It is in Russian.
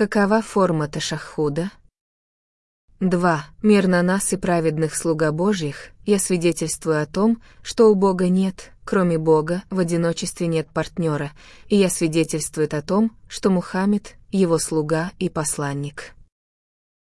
Какова форма ташахуда? 2. Мир на нас и праведных слуга Божьих, я свидетельствую о том, что у Бога нет, кроме Бога, в одиночестве нет партнера, и я свидетельствую о том, что Мухаммед — его слуга и посланник.